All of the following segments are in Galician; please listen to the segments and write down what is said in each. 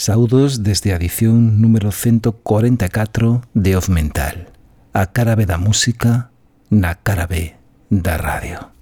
Saudos desde a edición número 144 de Of Mental. A cara B da música, na cara B da radio.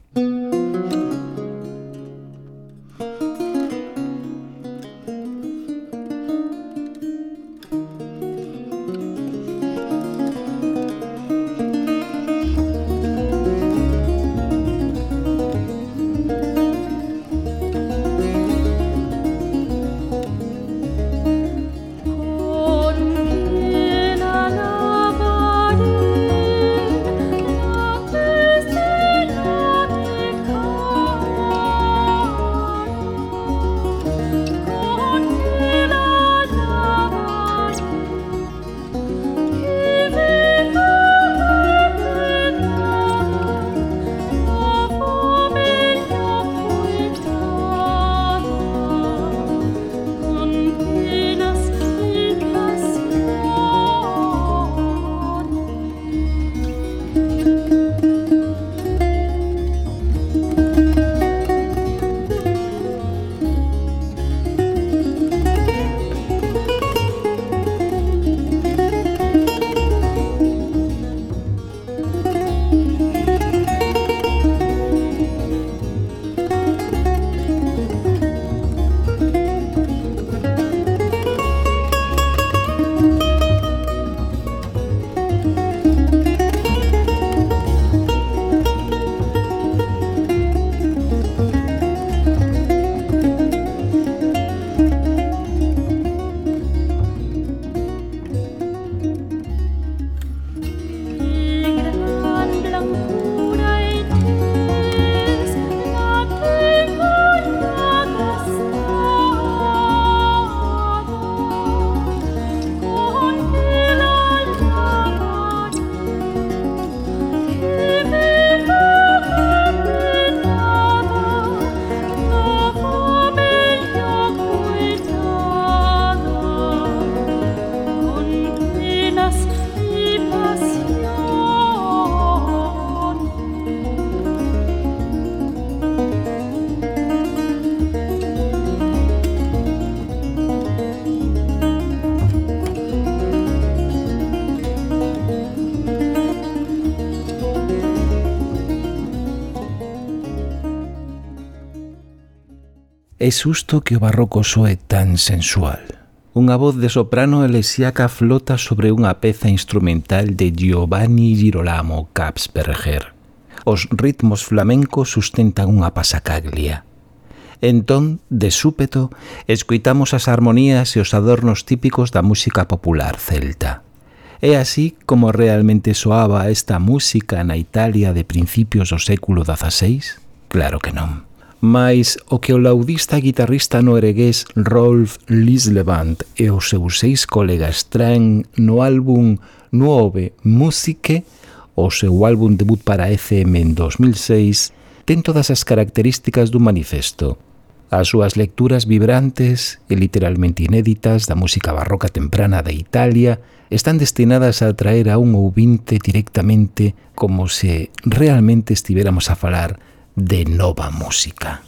É que o barroco soe tan sensual. Unha voz de soprano elesiaca flota sobre unha peza instrumental de Giovanni Girolamo Capsperger. Os ritmos flamencos sustentan unha pasacaglia. Entón, de súpeto, escoitamos as armonías e os adornos típicos da música popular celta. É así como realmente soaba esta música na Italia de principios do século XVI? Claro que non mais o que o laudista e guitarrista noruegués Rolf Lislevant e os seus seis colegas traen no álbum Nuove Musique, o seu álbum debut para FM en 2006, ten todas as características dun manifesto. As súas lecturas vibrantes e literalmente inéditas da música barroca temprana de Italia están destinadas a atraer a un ouvinte directamente como se realmente estivéramos a falar de nova música.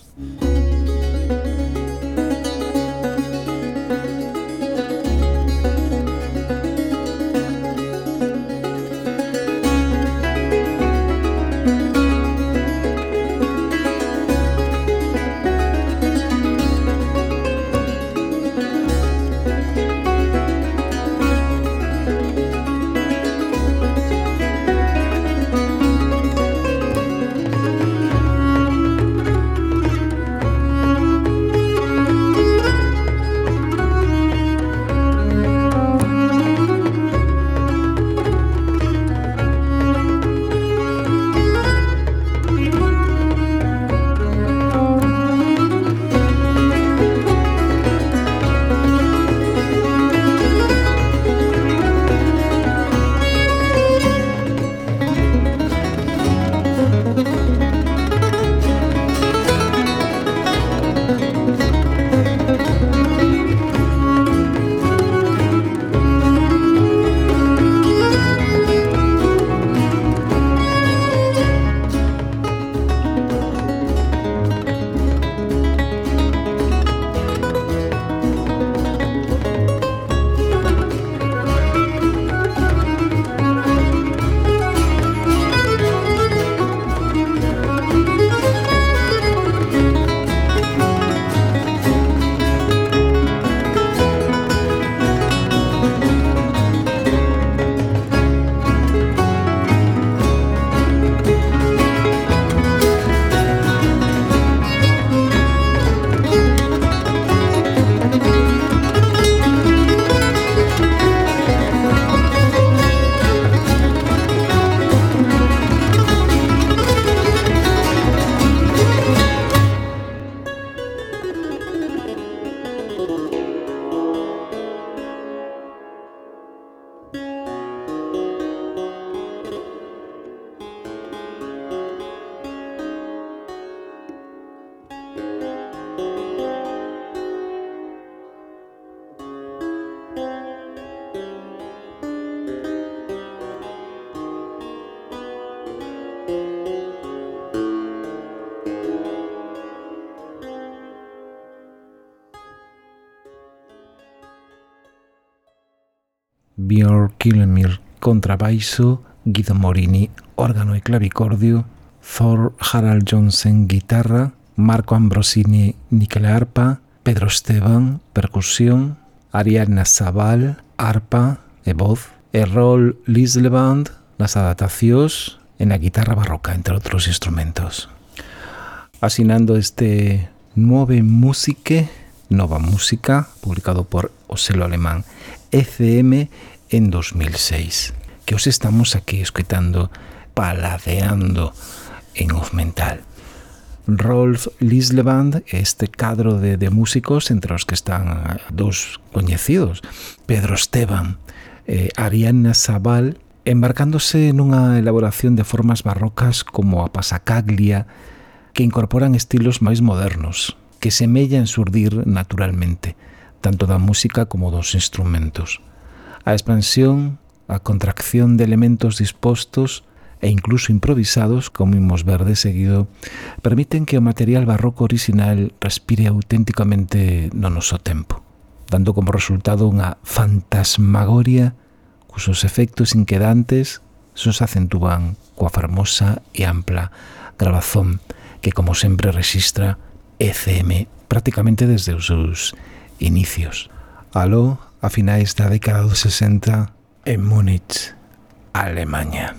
Björn Killemir contrabaixo, Guido Morini órgano e clavicordio, Thor Harald Johnson guitarra, Marco Ambrosini arpa, Pedro Esteban percusión, Ariadna Sabal arpa e voz, e Rol Lisleband nas adaptacións e na guitarra barroca, entre outros instrumentos. Asinando este Nuove Musique, Nova Música, publicado por o selo alemán FM en 2006, que os estamos aquí escutando paladeando en off mental. Rolf Lisleband, este cadro de, de músicos entre os que están eh, dous coñecidos, Pedro Esteban, eh, Ariana Sabal, embarcándose nunha elaboración de formas barrocas como a pasacaglia, que incorporan estilos máis modernos, que semellan surdir naturalmente, tanto da música como dos instrumentos. A expansión, a contracción de elementos dispostos e incluso improvisados, como imos ver de seguido, permiten que o material barroco original respire auténticamente no noso tempo, dando como resultado unha fantasmagoria cusos efectos inquedantes sos acentúan coa fermosa e ampla grabazón que, como sempre, rexistra ECM prácticamente desde os seus inicios. Aló a finais da década dos 60 en Múnich, Alemanha.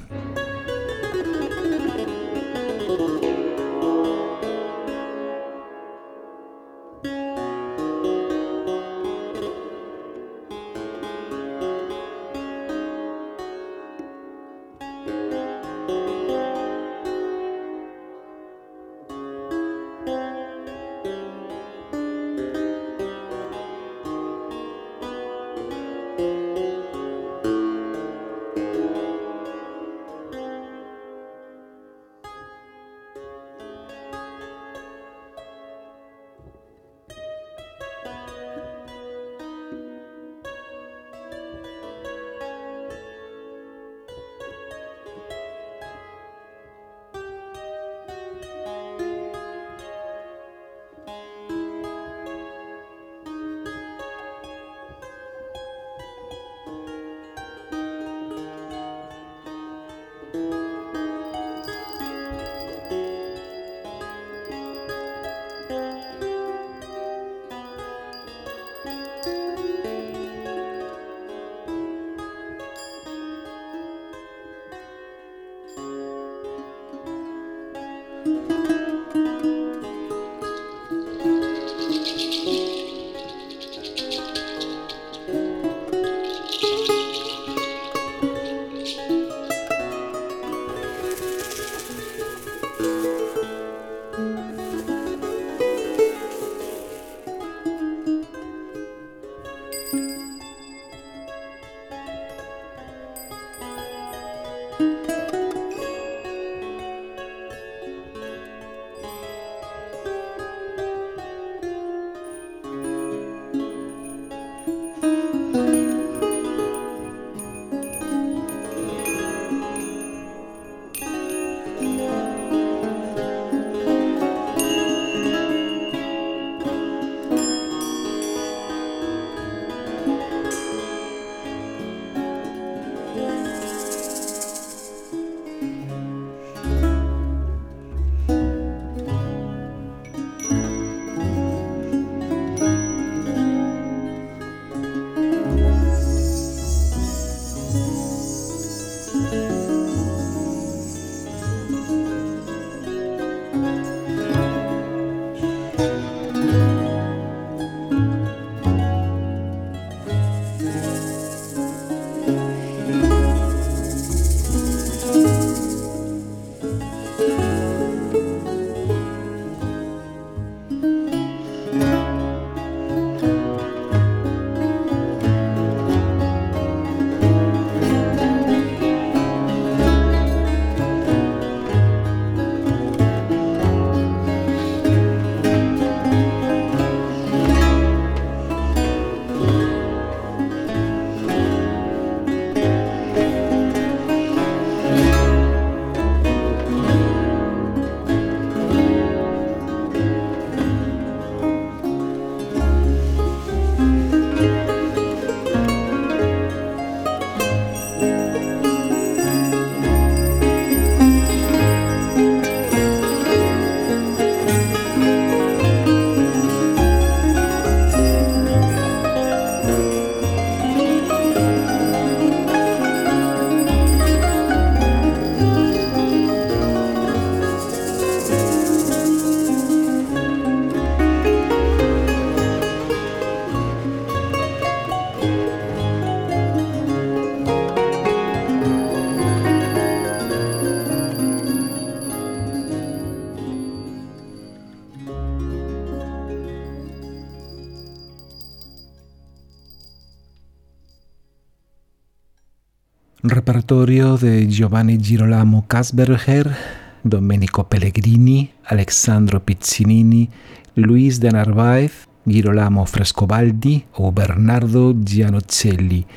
Repertorio de Giovanni Girolamo Kasberger, Domenico Pellegrini, Alessandro Pizzinini, Luis de Narváez, Girolamo Frescobaldi o Bernardo Gianocelli.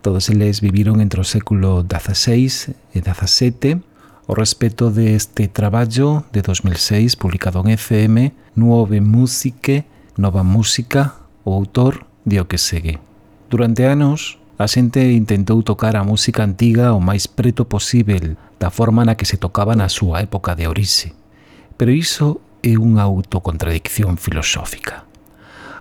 Todos eles viviron entre o século XVI e XVII. O respeto deste traballo de 2006 publicado en FM, Nuove Musiche, Nova Música, o autor de o que segue. Durante anos, A xente intentou tocar a música antiga o máis preto posible da forma na que se tocaba na súa época de orixe. Pero iso é eh, unha autocontradicción filosófica.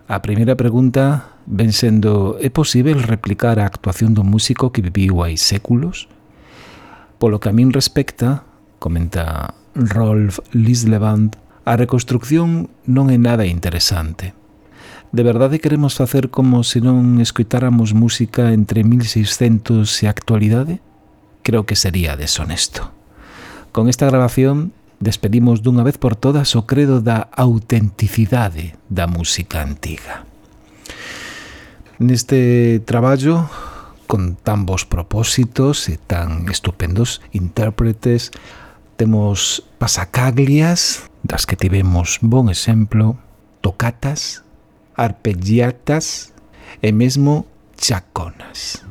A primeira pregunta ven sendo é posible replicar a actuación do músico que viviu hai séculos? Polo que a min respecta, comenta Rolf Lislevand, a reconstrucción non é nada interesante – De verdade queremos facer como se non escoitáramos música entre 1600 e actualidade? Creo que sería deshonesto. Con esta grabación despedimos dunha vez por todas o credo da autenticidade da música antiga. Neste traballo, con tan bons propósitos e tan estupendos intérpretes, temos pasacaglias, das que tivemos bon exemplo, tocatas, arpeggiatas e mesmo chaconas.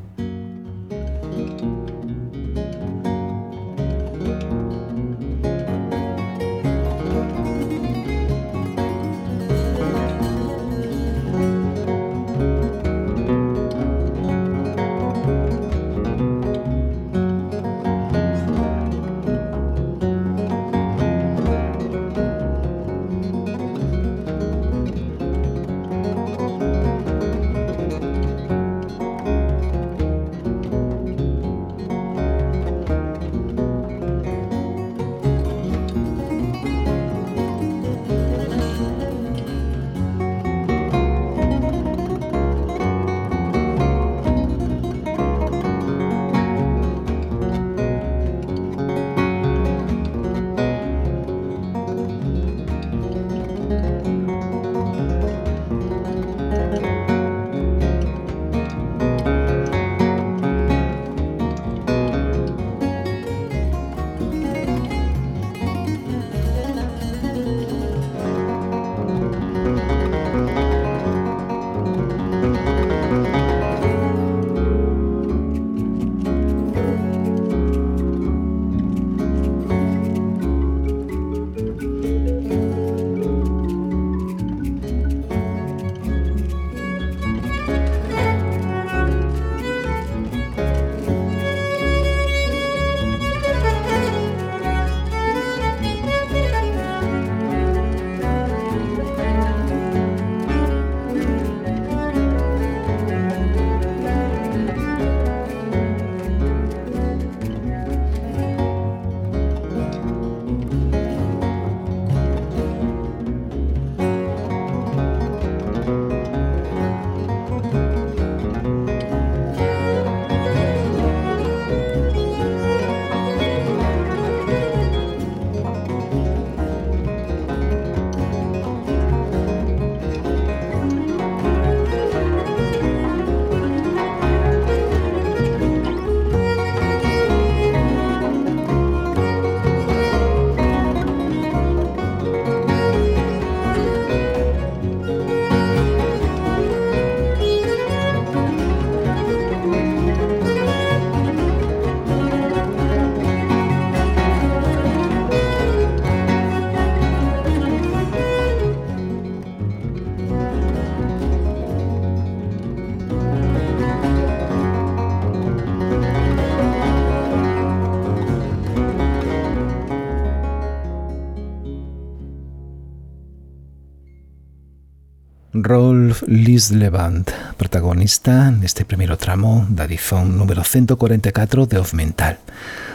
Rolf Lislevant, protagonista neste primeiro tramo da edición número 144 de Of Mental.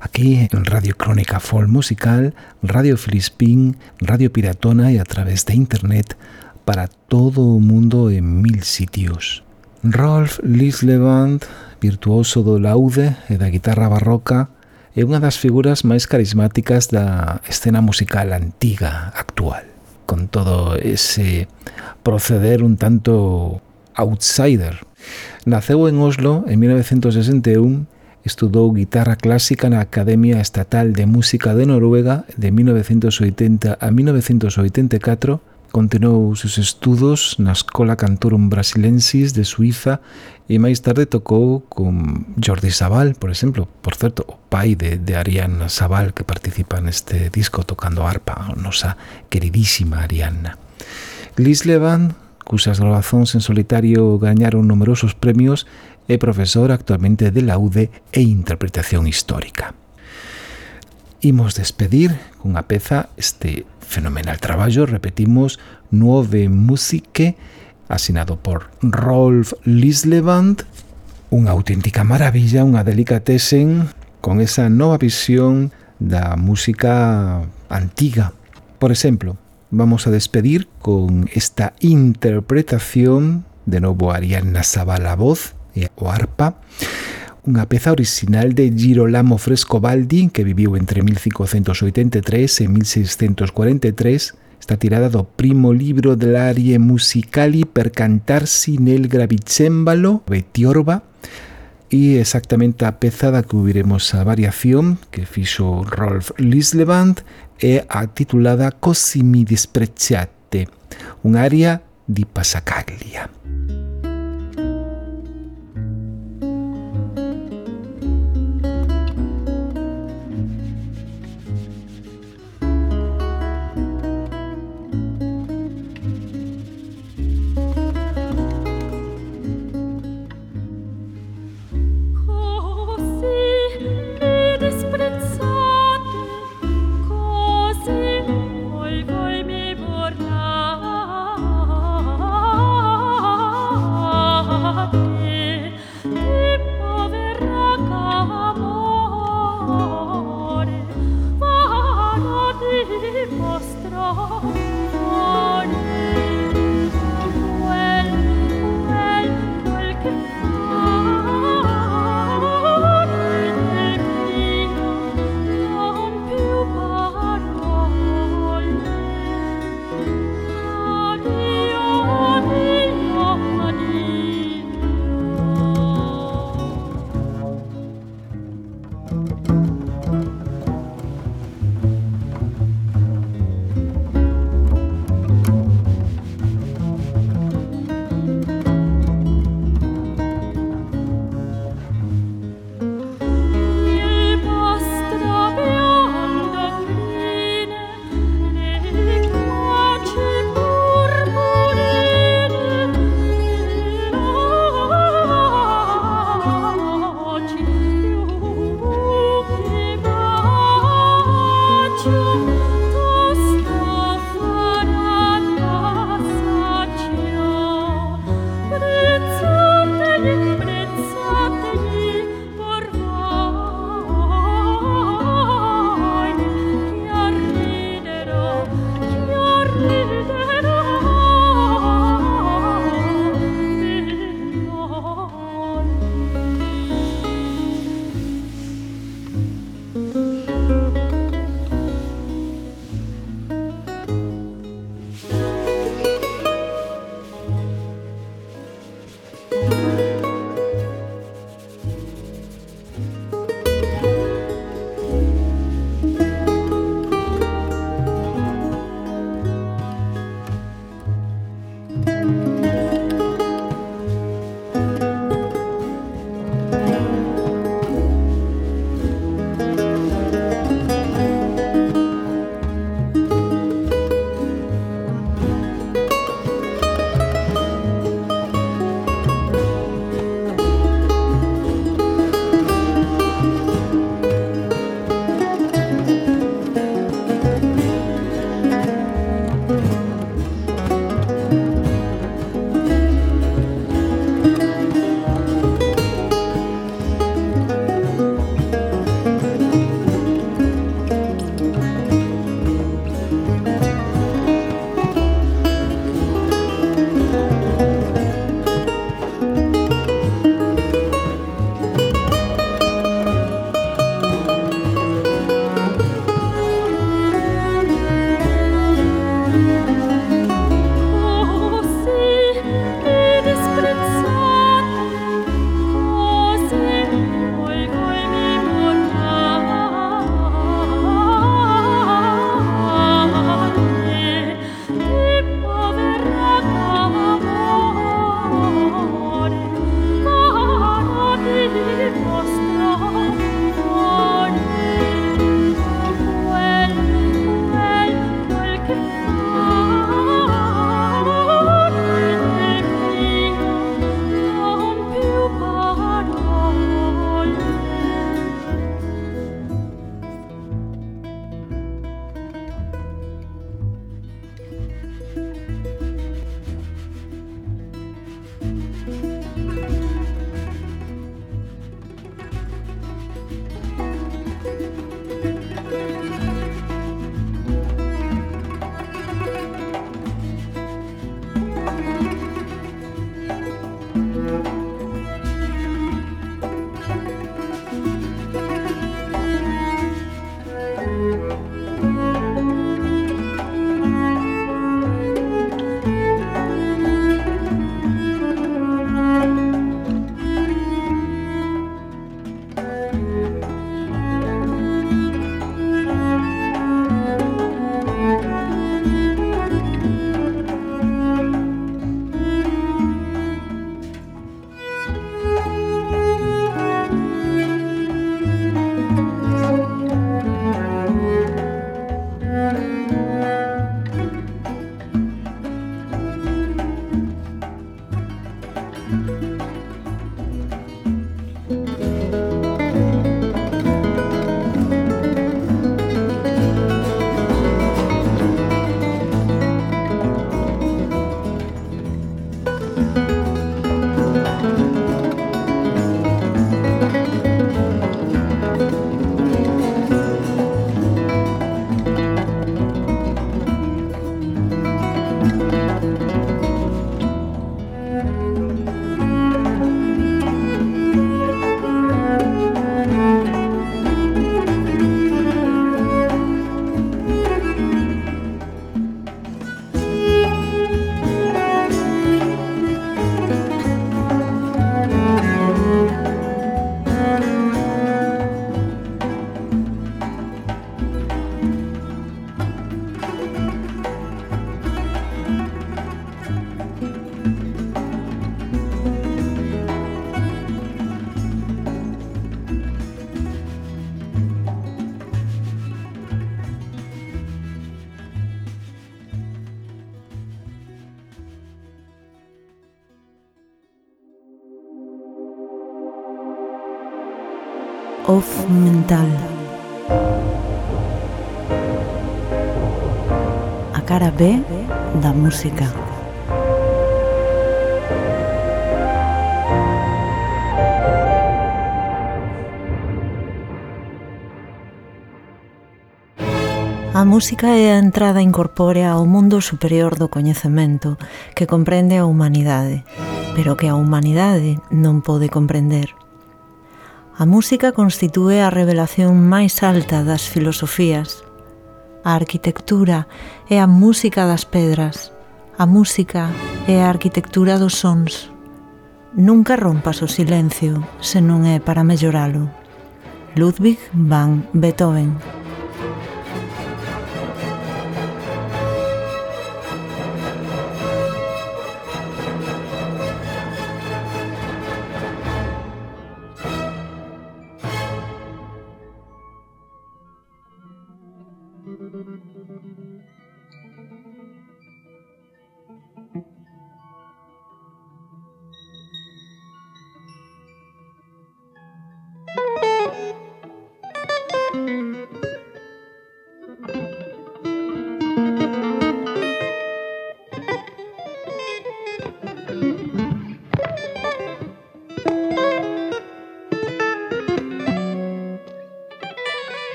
Aquí en Radio Crónica Folk Musical, Radio Filispín, Radio Piratona e a través de Internet para todo o mundo en mil sitios. Rolf Lislevant, virtuoso do laude e da guitarra barroca, é unha das figuras máis carismáticas da escena musical antiga actual con todo ese proceder un tanto outsider. Naceu en Oslo en 1961, estudou guitarra clásica na Academia Estatal de Música de Noruega de 1980 a 1984 Continuou os seus estudos na Escola Cantorum Brasilensis de Suiza e máis tarde tocou con Jordi Sabal, por exemplo, por certo, o pai de, de Arianna Sabal que participa neste disco tocando arpa, a nosa queridísima Arianna. Liz Levan, cusas grabazóns en solitario gañaron numerosos premios, é profesor actualmente de laude e interpretación histórica. Imos despedir cunha peza este fenomenal traballo, repetimos, Nuove Musique, asinado por Rolf Lislevand, unha auténtica maravilla, unha delicatesen, con esa nova visión da música antiga. Por exemplo, vamos a despedir con esta interpretación, de novo Ariadna Saba la voz e o arpa, unha peza orixinal de Girolamo Frescobaldi que viviu entre 1583 e 1643 está tirada do primo libro de l'arie musicali per cantarsi nel gravicembalo de Tiorba e exactamente a peza da que ubiremos a variación que fixo Rolf Lislevand é a titulada Così mi dispreziate, un aria di Passacaglia. mental. A cara B da música. A música é a entrada incorpórea ao mundo superior do coñecemento que comprende a humanidade, pero que a humanidade non pode comprender. A música constitúe a revelación máis alta das filosofías. A arquitectura é a música das pedras. A música é a arquitectura dos sons. Nunca rompas o silencio, se non é para melloralo. Ludwig van Beethoven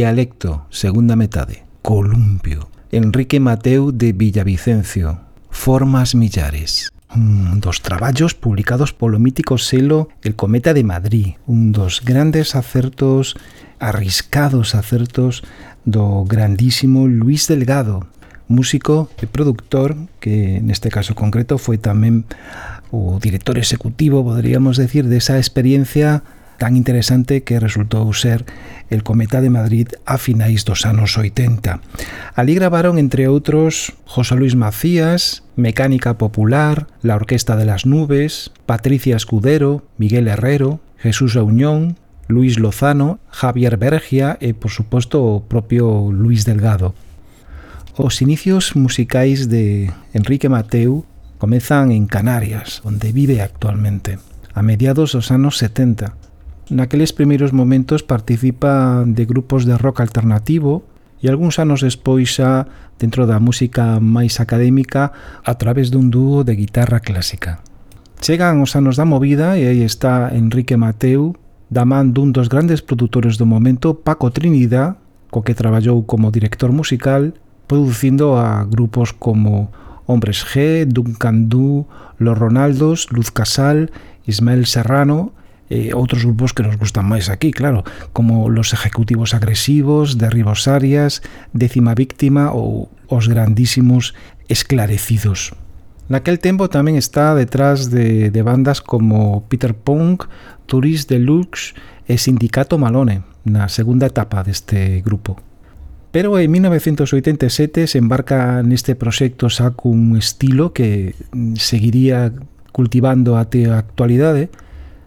Dialecto, segunda metade. Columpio. Enrique Mateu de Villavicencio. Formas millares. Un dos traballos publicados polo mítico selo El Cometa de Madrid, un dos grandes acertos, arriscados acertos do grandísimo Luis Delgado, músico e produtor que neste caso concreto foi tamén o director executivo, poderíamos decir, desa experiencia tan interesante que resultou ser el Cometa de Madrid a finais dos anos 80. Ali gravaron, entre outros, José Luis Macías, Mecánica Popular, La Orquesta de las Nubes, Patricia Escudero, Miguel Herrero, Jesús Auñón, Luis Lozano, Javier Bergia e, por suposto, o propio Luis Delgado. Os inicios musicais de Enrique Mateu comezan en Canarias, onde vive actualmente, a mediados dos anos 70, Naqueles primeiros momentos participa de grupos de rock alternativo e algúns anos despois xa dentro da música máis académica a través dun dúo de guitarra clásica. Chegan os anos da movida e aí está Enrique Mateu da man dun dos grandes produtores do momento, Paco Trinidad, co que traballou como director musical, producindo a grupos como Hombres G, Duncan Du, Los Ronaldos, Luz Casal, Ismael Serrano eh, outros grupos que nos gustan máis aquí, claro, como los ejecutivos agresivos, derribos arias, décima víctima ou os grandísimos esclarecidos. Naquel tempo tamén está detrás de, de bandas como Peter Punk, Tourist Deluxe e Sindicato Malone, na segunda etapa deste grupo. Pero en 1987 se embarca neste proxecto xa cun estilo que seguiría cultivando até a actualidade,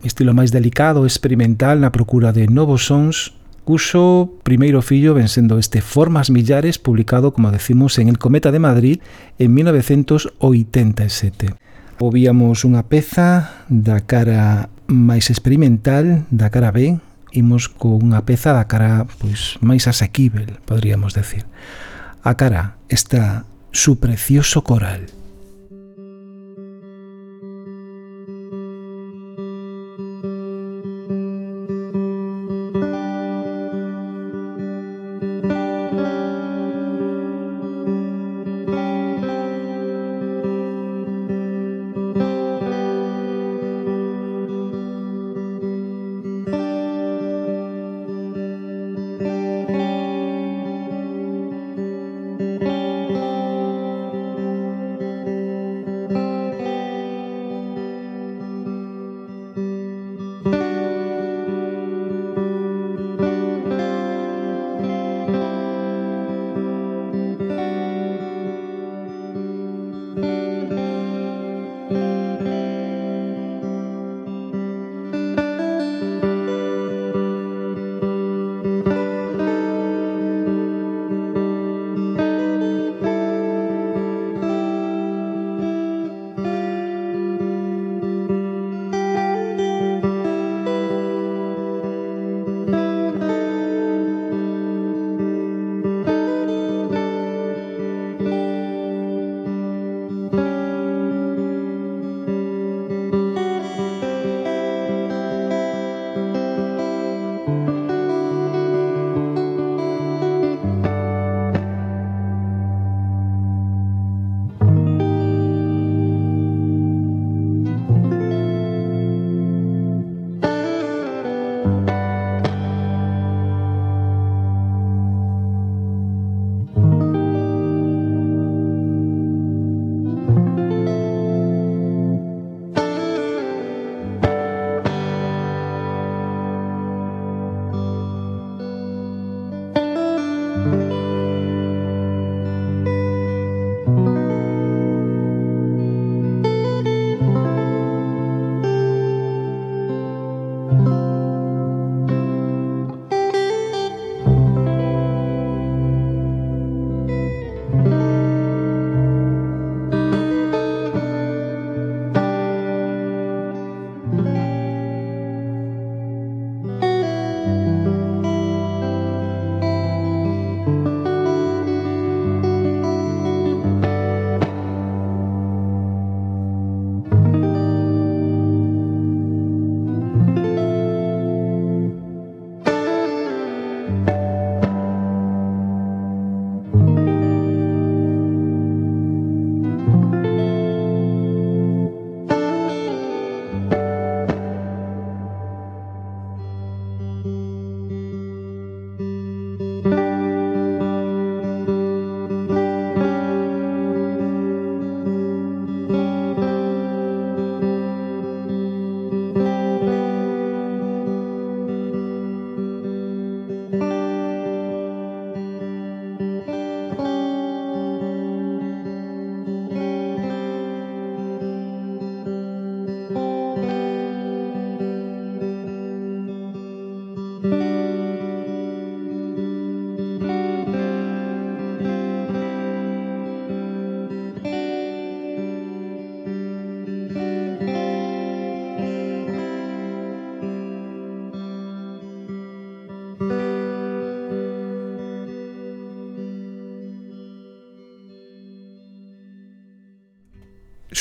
estilo máis delicado, experimental na procura de novos sons, cuxo primeiro fillo ven sendo este Formas Millares, publicado, como decimos, en El Cometa de Madrid en 1987. Ouvíamos unha peza da cara máis experimental, da cara B, imos cunha peza da cara pois máis asequível, podríamos decir. A cara está su precioso coral.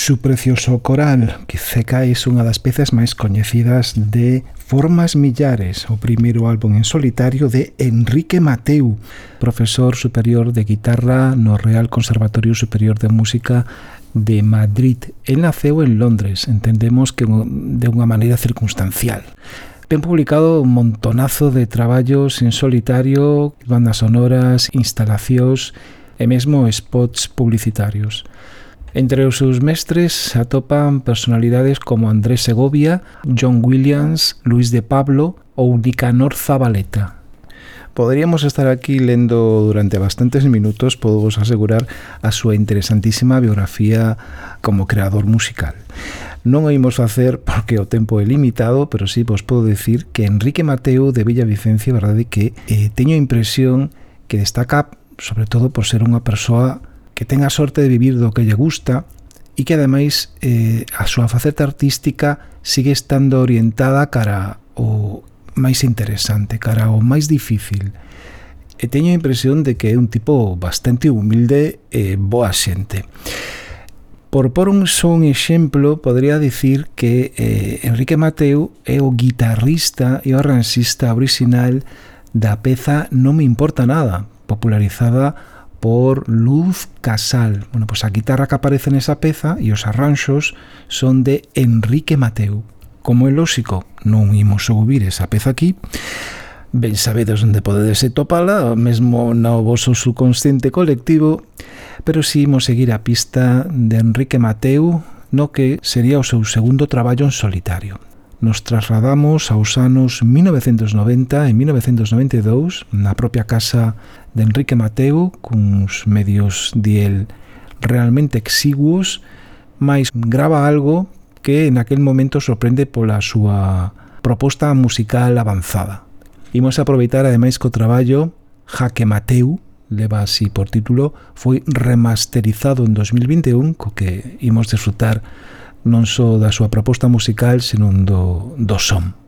Su precioso coral, que cecais unha das pezas máis coñecidas de Formas Millares, o primeiro álbum en solitario de Enrique Mateu, profesor superior de guitarra no Real Conservatorio Superior de Música de Madrid. El naceu en Londres, entendemos que de unha maneira circunstancial. Ten publicado un montonazo de traballos en solitario, bandas sonoras, instalacións e mesmo spots publicitarios. Entre os seus mestres atopan personalidades como Andrés Segovia, John Williams, Luis de Pablo ou Nicanor Zabaleta. Poderíamos estar aquí lendo durante bastantes minutos, podo vos asegurar, a súa interesantísima biografía como creador musical. Non o imos facer porque o tempo é limitado, pero sí vos podo decir que Enrique Mateo de Villavicencio, verdade que eh, teño a impresión que destaca sobre todo por ser unha persoa que ten a sorte de vivir do que lle gusta e que ademais eh, a súa faceta artística sigue estando orientada cara o máis interesante, cara o máis difícil. E teño a impresión de que é un tipo bastante humilde e boa xente. Por por un son exemplo, podría dicir que eh, Enrique Mateu é o guitarrista e o arranxista original da peza Non me importa nada, popularizada por Luz Casal. Bueno, pues a guitarra que aparece en esa peza e os arranxos son de Enrique Mateu. Como é lóxico, non imos subir esa peza aquí, ben sabedes onde podedes topala, mesmo no voso subconsciente colectivo, pero si imos seguir a pista de Enrique Mateu, no que sería o seu segundo traballo en solitario nos trasladamos aos anos 1990 e 1992 na propia casa de Enrique Mateo cuns medios diel realmente exiguos, mais grava algo que en aquel momento sorprende pola súa proposta musical avanzada. Imos aproveitar ademais co traballo Jaque Mateu, leva así por título, foi remasterizado en 2021, co que imos desfrutar non só da súa proposta musical, senón do, do som.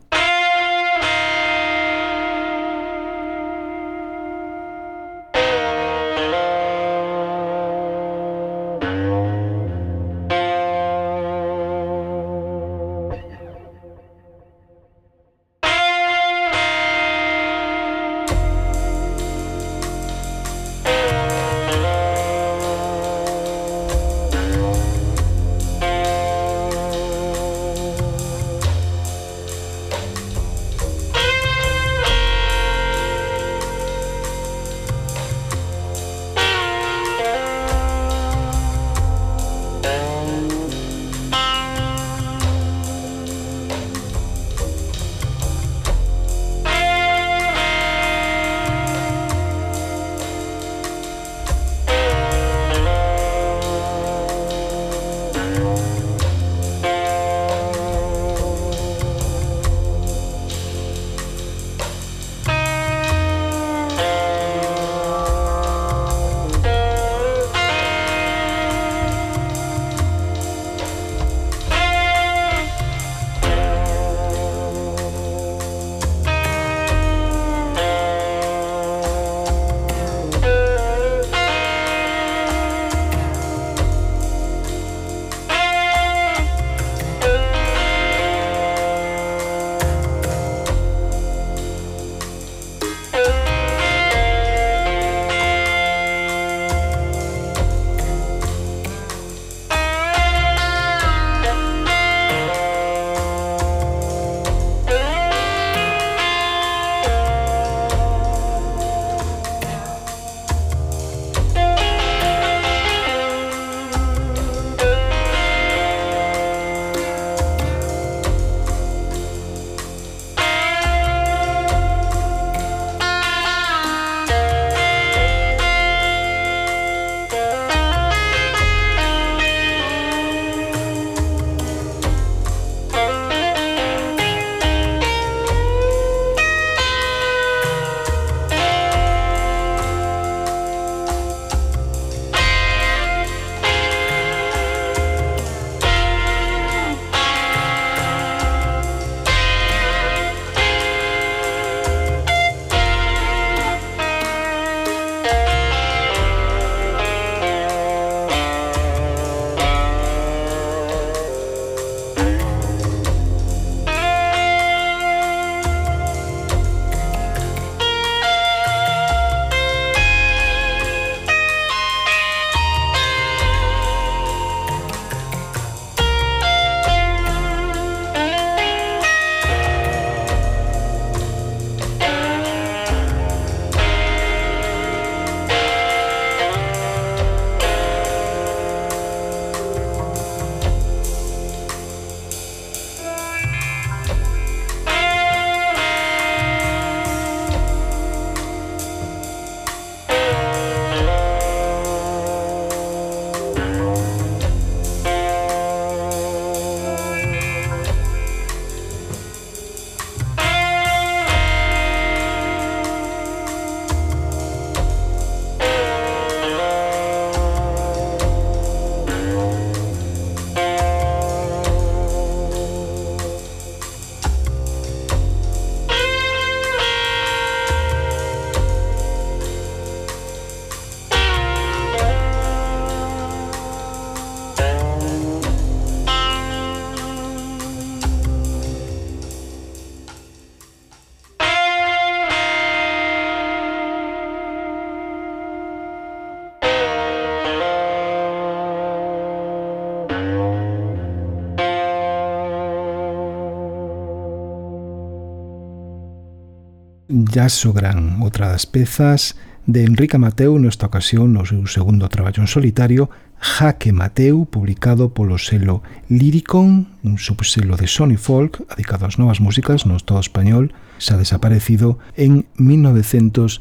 Jazz Sográn, outra das pezas de Enrica Mateu nesta ocasión no seu segundo traballo en solitario, Jaque Mateu, publicado polo selo Lyricon, un subselo de Sony Folk, dedicado ás novas músicas no Estado español, xa desaparecido en 1993.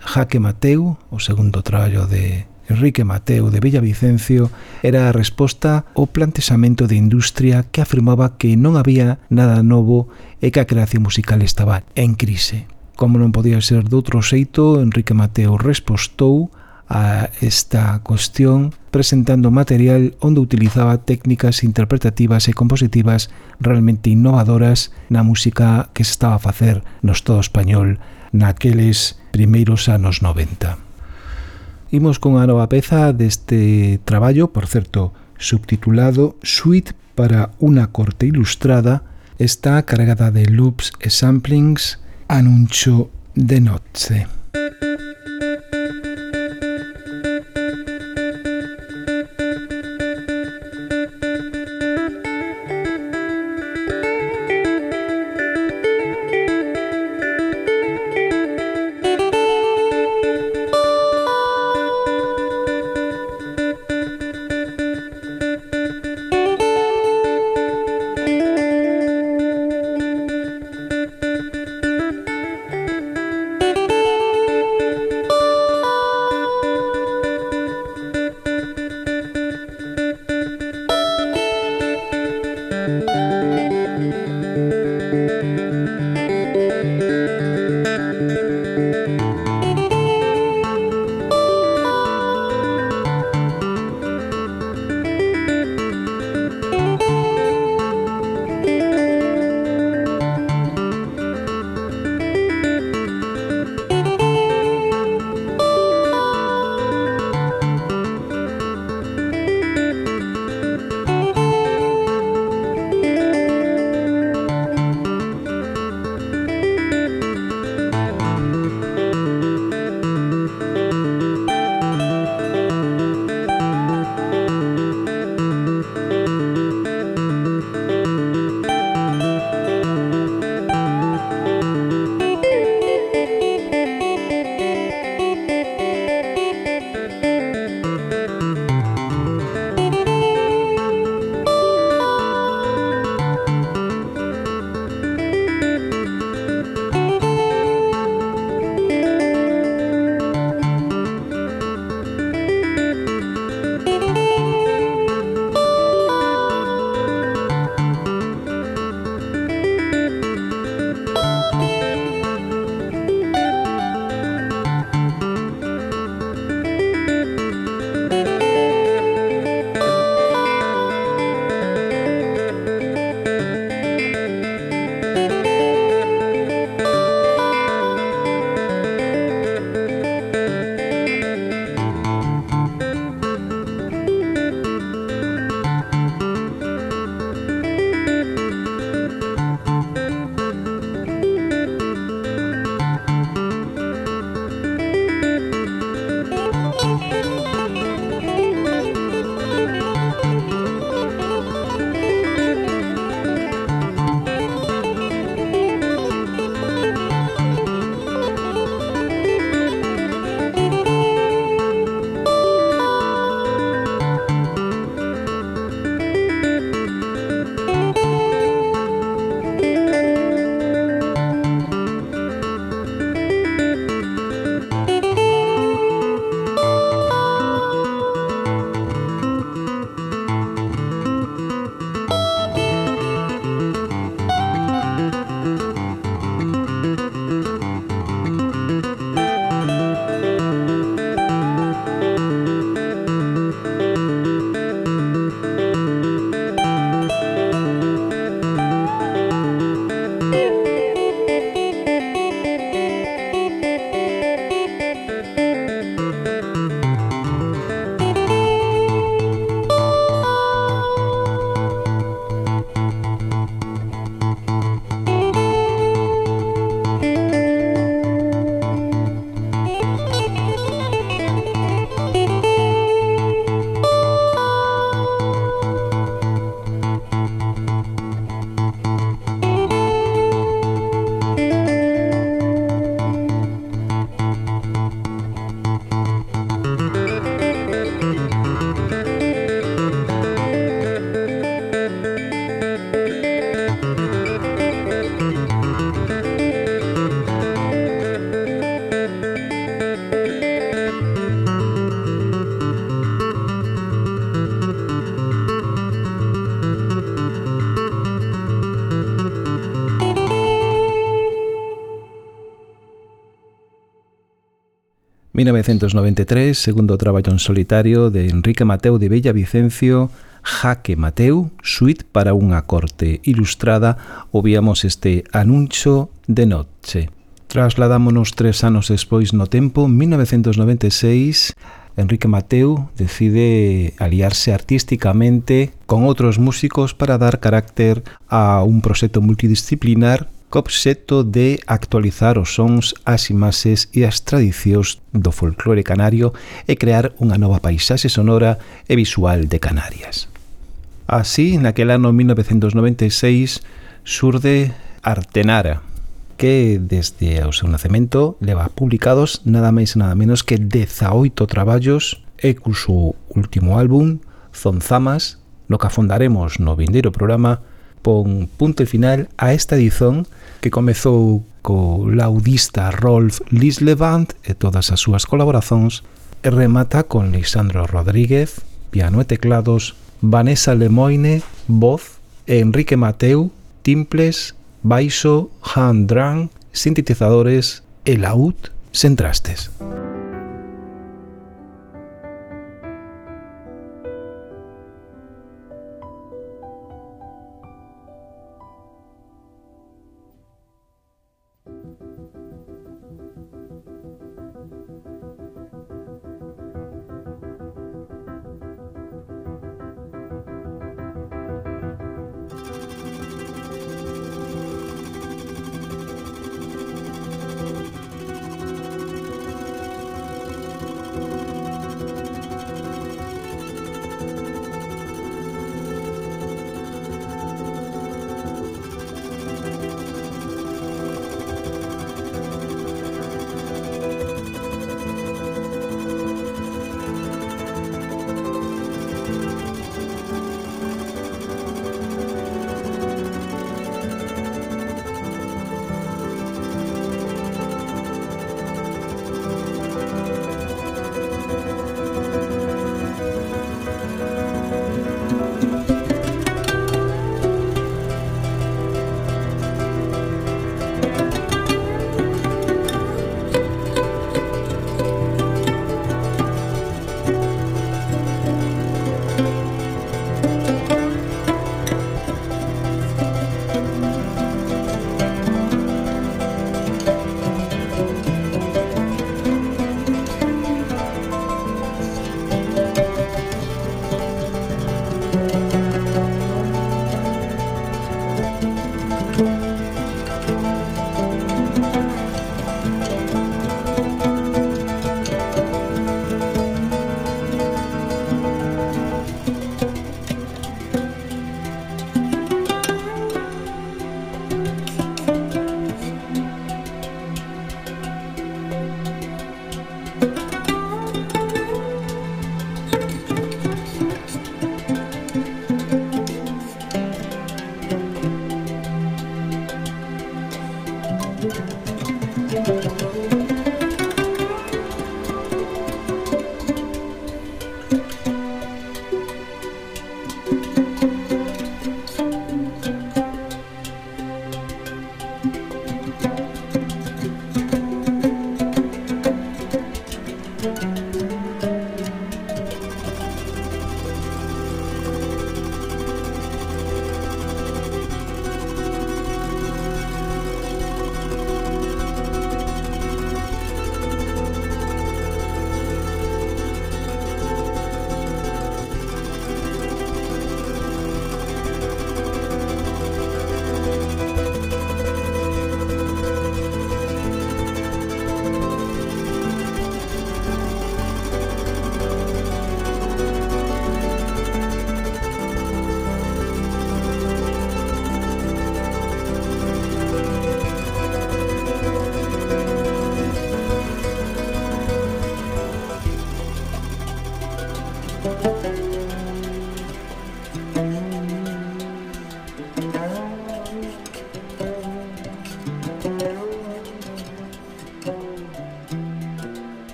Jaque Mateu, o segundo traballo de Enrique Mateu de Villavicencio era a resposta ao plantexamento de industria que afirmaba que non había nada novo e que a creación musical estaba en crise. Como non podía ser doutro xeito, Enrique Mateo respostou a esta cuestión presentando material onde utilizaba técnicas interpretativas e compositivas realmente innovadoras na música que se estaba a facer no Estado español naqueles primeiros anos 90. Imos cunha nova peza deste traballo, por certo, subtitulado Suite para unha corte ilustrada, está cargada de loops e samplings, anuncio de noche. 1993, segundo traballo en solitario de Enrique Mateu de Bella Vicencio, Jaque Mateu, Suite para unha corte ilustrada, obviamos este anuncio de noche. Trasladámonos tres anos despois no tempo, 1996, Enrique Mateu decide aliarse artísticamente con outros músicos para dar carácter a un proxecto multidisciplinar obxecto de actualizar os sons, as imaxes e as tradicións do folclore canario e crear unha nova paisaxe sonora e visual de Canarias. Así, naquel ano 1996, surde Artenara, que desde o seu nacemento leva publicados nada máis e nada menos que 18 traballos e cuso último álbum, Zonzamas, no que afondaremos no vindeiro programa, pon punto e final a esta edición que comezou co laudista Rolf Lislevant e todas as súas colaboracións e remata con Lisandro Rodríguez, piano e teclados, Vanessa Lemoine, voz, e Enrique Mateu, timples, baixo, hand drum, sintetizadores e laúd sen trastes. Música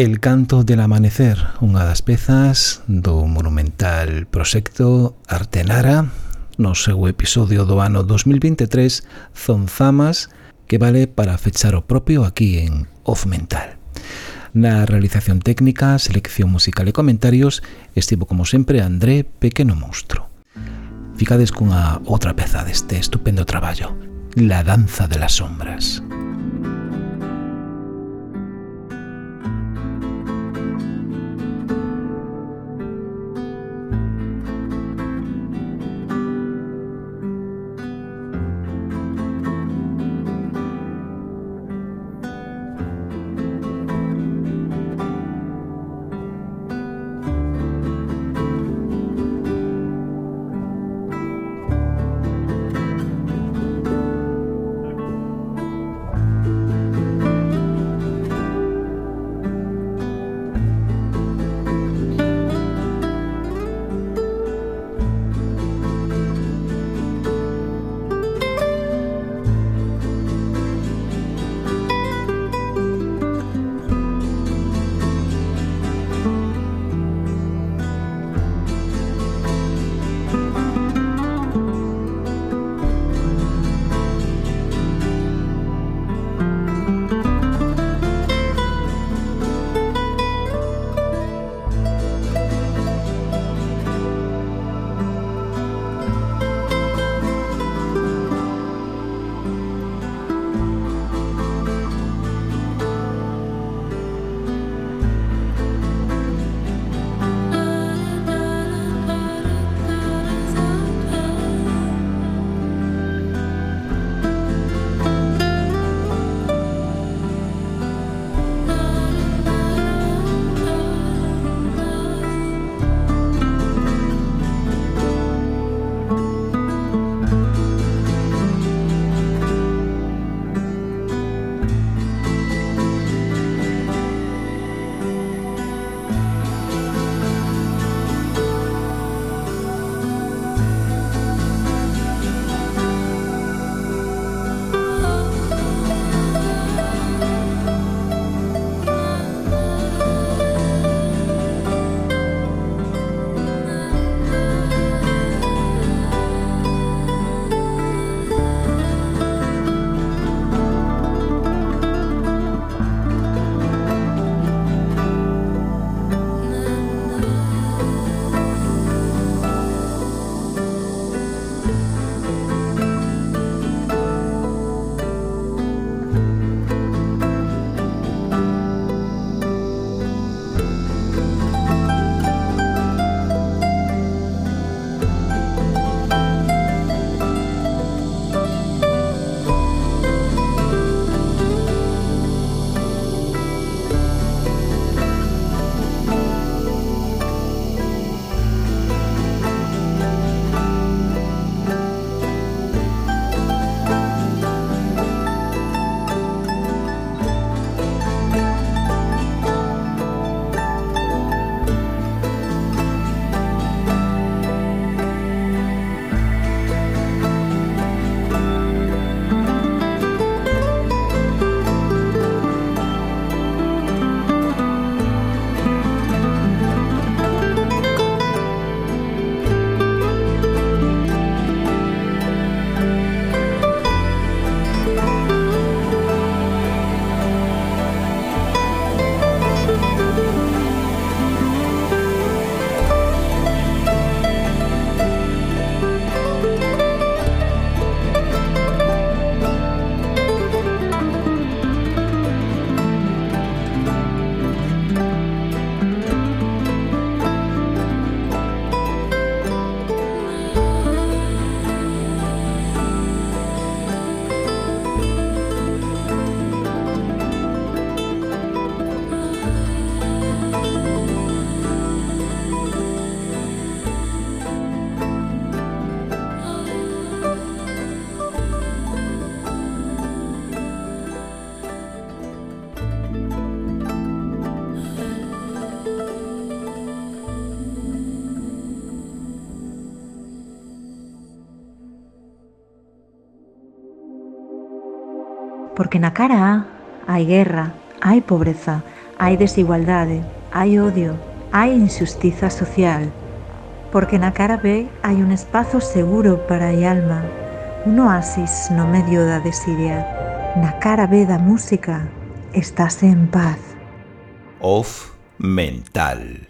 El canto del amanecer, unha das pezas do monumental proxecto Artenara, no seu episodio do ano 2023, Zonzamas, que vale para fechar o propio aquí en Off Mental. Na realización técnica, selección musical e comentarios, estivo como sempre André Pequeno Monstro. Ficades cunha outra peza deste estupendo traballo, La danza de las sombras. Porque na cara A hai guerra, hai pobreza, Hai desigualdade, hai odio, hai injustiza social, porque na cara B hai un espazo seguro para a alma, un oasis no medio da desidia. Na cara B da música estás en paz. Off mental.